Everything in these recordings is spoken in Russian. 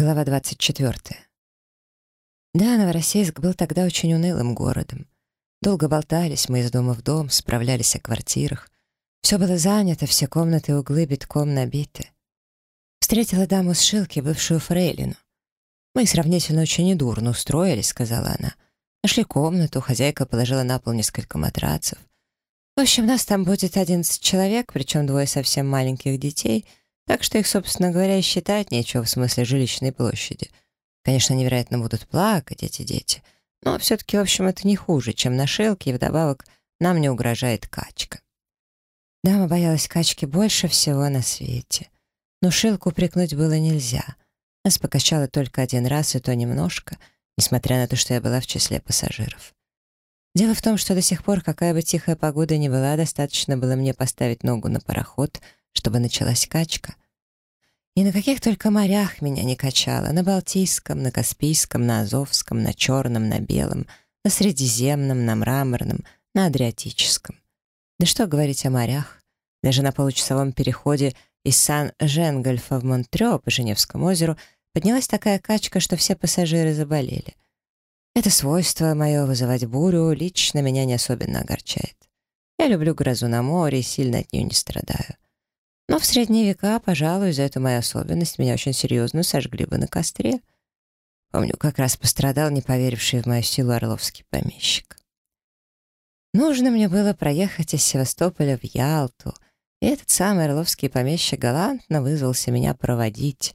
Глава 24. Да, Новороссийск был тогда очень унылым городом. Долго болтались мы из дома в дом, справлялись о квартирах. Все было занято, все комнаты и углы битком набиты. Встретила даму с Шилки, бывшую фрейлину. «Мы сравнительно очень недурно устроились», — сказала она. Нашли комнату, хозяйка положила на пол несколько матрацев. В общем, нас там будет одиннадцать человек, причем двое совсем маленьких детей — так что их, собственно говоря, считать нечего в смысле жилищной площади. Конечно, невероятно будут плакать эти дети, но все-таки, в общем, это не хуже, чем на шелке, и вдобавок нам не угрожает качка. Дама боялась качки больше всего на свете. Но шилку прикнуть было нельзя. Нас покачало только один раз, и то немножко, несмотря на то, что я была в числе пассажиров. Дело в том, что до сих пор, какая бы тихая погода ни была, достаточно было мне поставить ногу на пароход — чтобы началась качка. И на каких только морях меня не качало, на Балтийском, на Каспийском, на Азовском, на Черном, на Белом, на Средиземном, на Мраморном, на Адриатическом. Да что говорить о морях. Даже на получасовом переходе из Сан-Женгольфа в Монтрё по Женевскому озеру поднялась такая качка, что все пассажиры заболели. Это свойство мое вызывать бурю лично меня не особенно огорчает. Я люблю грозу на море и сильно от нее не страдаю. Но в средние века, пожалуй, за эту мою особенность меня очень серьезно сожгли бы на костре. Помню, как раз пострадал не поверивший в мою силу орловский помещик. Нужно мне было проехать из Севастополя в Ялту, и этот самый орловский помещик галантно вызвался меня проводить,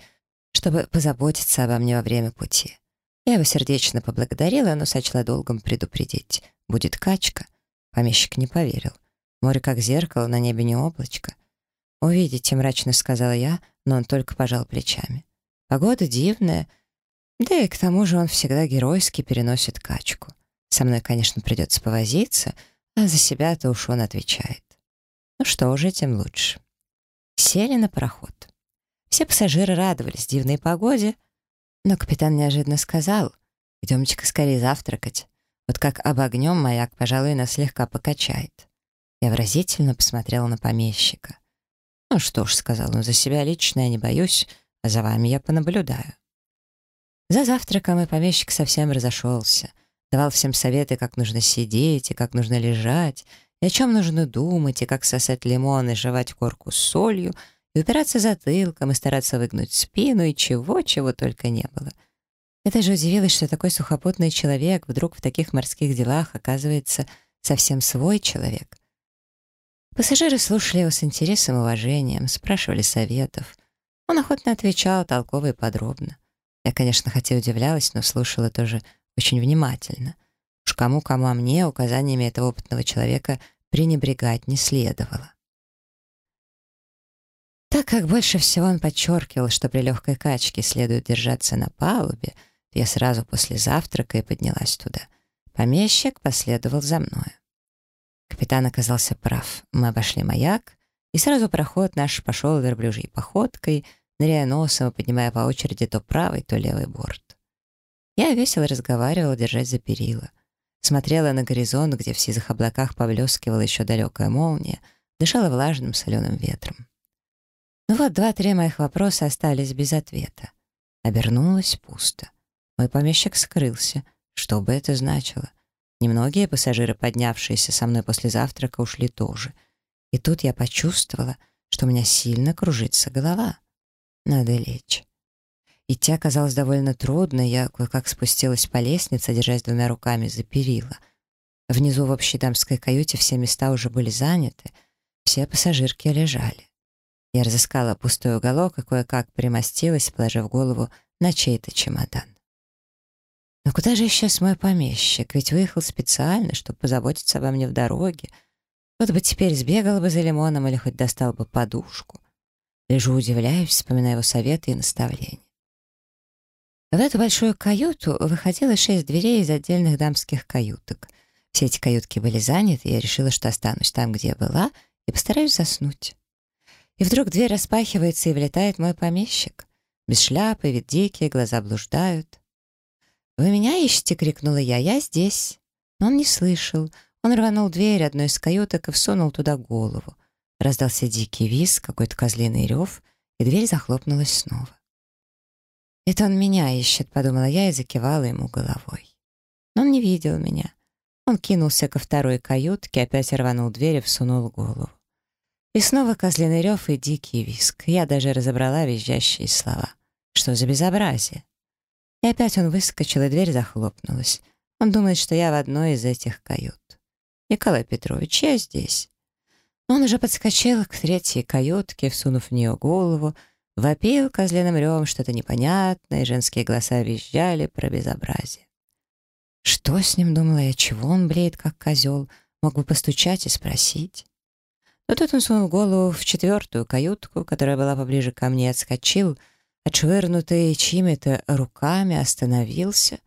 чтобы позаботиться обо мне во время пути. Я его сердечно поблагодарила, но сочла долгом предупредить. Будет качка. Помещик не поверил. Море как зеркало, на небе не облачко. «Увидите», — мрачно сказала я, но он только пожал плечами. «Погода дивная, да и к тому же он всегда геройски переносит качку. Со мной, конечно, придется повозиться, а за себя-то уж он отвечает. Ну что же, тем лучше». Сели на пароход. Все пассажиры радовались дивной погоде, но капитан неожиданно сказал, «Идемте-ка скорее завтракать. Вот как обогнем маяк, пожалуй, нас слегка покачает». Я выразительно посмотрела на помещика. «Ну что ж», — сказал он, — «за себя лично я не боюсь, а за вами я понаблюдаю». За завтраком и помещик совсем разошелся. Давал всем советы, как нужно сидеть и как нужно лежать, и о чем нужно думать, и как сосать лимон и жевать корку с солью, и упираться затылком, и стараться выгнуть спину, и чего-чего только не было. Это же удивилось, что такой сухопутный человек вдруг в таких морских делах оказывается совсем свой человек. Пассажиры слушали его с интересом и уважением, спрашивали советов. Он охотно отвечал, толково и подробно. Я, конечно, хотя удивлялась, но слушала тоже очень внимательно. Уж кому-кому, а мне указаниями этого опытного человека пренебрегать не следовало. Так как больше всего он подчеркивал, что при легкой качке следует держаться на палубе, я сразу после завтрака и поднялась туда. Помещик последовал за мною. Капитан оказался прав. Мы обошли маяк, и сразу проход наш пошел верблюжьей походкой, ныряя носом и поднимая по очереди то правый, то левый борт. Я весело разговаривала, держась за перила. Смотрела на горизонт, где в сизых облаках поблескивала еще далекая молния, дышала влажным соленым ветром. Ну вот два-три моих вопроса остались без ответа. Обернулось пусто. Мой помещик скрылся. Что бы это значило? Немногие пассажиры, поднявшиеся со мной после завтрака, ушли тоже. И тут я почувствовала, что у меня сильно кружится голова. Надо лечь. Идти оказалось довольно трудно, я кое-как спустилась по лестнице, держась двумя руками за перила. Внизу в общей дамской каюте все места уже были заняты, все пассажирки лежали. Я разыскала пустой уголок и кое-как примостилась, положив голову на чей-то чемодан. Но куда же исчез мой помещик? Ведь выехал специально, чтобы позаботиться обо мне в дороге. Вот бы теперь сбегал бы за лимоном или хоть достал бы подушку. Лежу, удивляюсь, вспоминая его советы и наставления. В эту большую каюту выходило шесть дверей из отдельных дамских каюток. Все эти каютки были заняты, и я решила, что останусь там, где была, и постараюсь заснуть. И вдруг дверь распахивается, и влетает мой помещик. Без шляпы, вид дикий, глаза блуждают. «Вы меня ищете?» — крикнула я. «Я здесь». Но он не слышал. Он рванул дверь одной из каюток и всунул туда голову. Раздался дикий визг, какой-то козлиный рев, и дверь захлопнулась снова. «Это он меня ищет», — подумала я и закивала ему головой. Но он не видел меня. Он кинулся ко второй каютке, опять рванул дверь и всунул голову. И снова козлиный рев и дикий виск. Я даже разобрала визжащие слова. Что за безобразие? И опять он выскочил, и дверь захлопнулась. Он думает, что я в одной из этих кают. «Николай Петрович, я здесь». Он уже подскочил к третьей каютке, всунув в нее голову, вопил козленым ревом что-то непонятное, и женские голоса визжали про безобразие. Что с ним, думала я, чего он блеет, как козел? Мог бы постучать и спросить. Но тут он сунул голову в четвертую каютку, которая была поближе ко мне, отскочил, отшвырнутый чьими-то руками, остановился,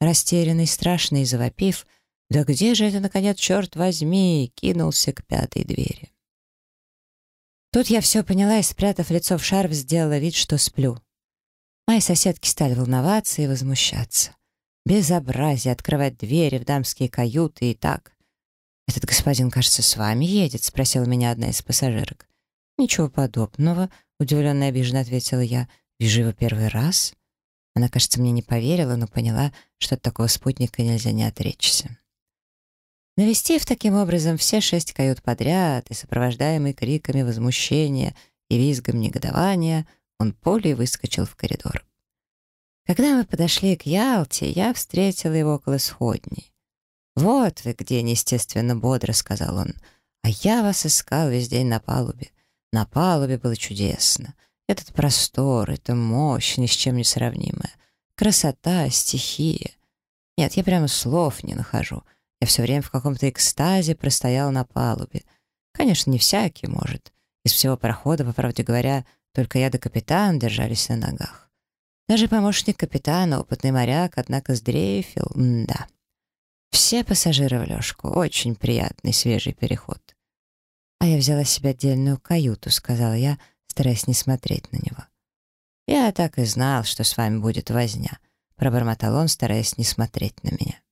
растерянный, страшный, завопив — «Да где же это, наконец, черт возьми?» кинулся к пятой двери. Тут я все поняла и, спрятав лицо в шарф, сделала вид, что сплю. Мои соседки стали волноваться и возмущаться. Безобразие открывать двери в дамские каюты и так. «Этот господин, кажется, с вами едет?» — спросила меня одна из пассажирок. «Ничего подобного», — удивленно и обиженно ответила я. «Вижу первый раз». Она, кажется, мне не поверила, но поняла, что от такого спутника нельзя не отречься. Навестив таким образом все шесть кают подряд и сопровождаемый криками возмущения и визгом негодования, он полей выскочил в коридор. Когда мы подошли к Ялте, я встретила его около сходней. «Вот вы где, неестественно бодро», — сказал он. «А я вас искал весь день на палубе. На палубе было чудесно. Этот простор, эта мощь ни с чем не сравнимая. Красота, стихия. Нет, я прямо слов не нахожу. Я все время в каком-то экстазе простоял на палубе. Конечно, не всякий может. Из всего прохода, по правде говоря, только я да капитан держались на ногах. Даже помощник капитана, опытный моряк, однако сдрейфил, М да. Все пассажиры в лёжку. Очень приятный свежий переход. «А я взяла себе отдельную каюту», — сказала я, стараясь не смотреть на него. «Я так и знал, что с вами будет возня», — пробормотал он, стараясь не смотреть на меня.